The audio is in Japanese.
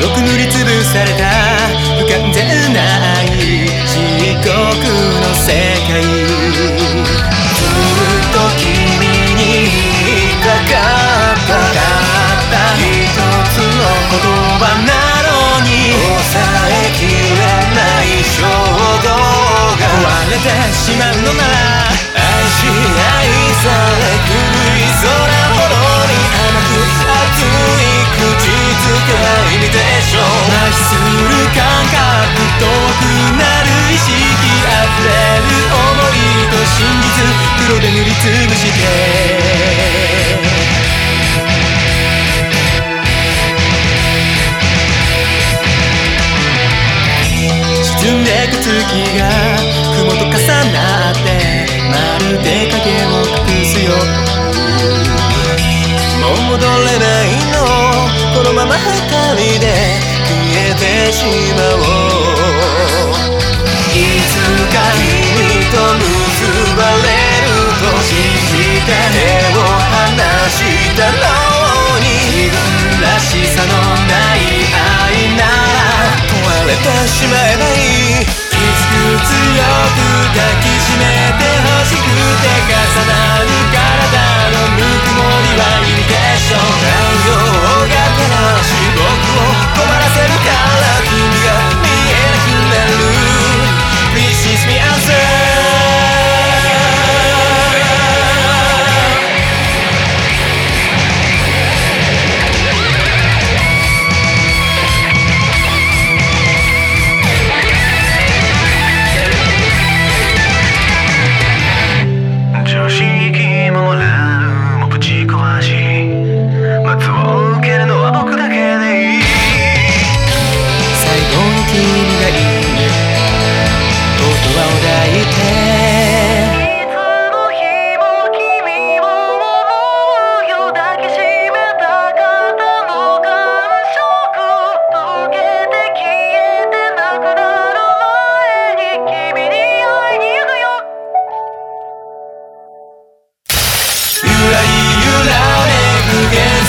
黒く塗りつぶされた。不完全な愛漆黒の世界。ずっと君にかかった。たった一つの言葉なのに。抑えきれない衝動が。壊れてしまうのなら愛し愛され古で塗りつぶして沈んでく月が雲と重なってまるで影を隠すよ。もう戻れないの。このまま二人で消えてしまおう。again.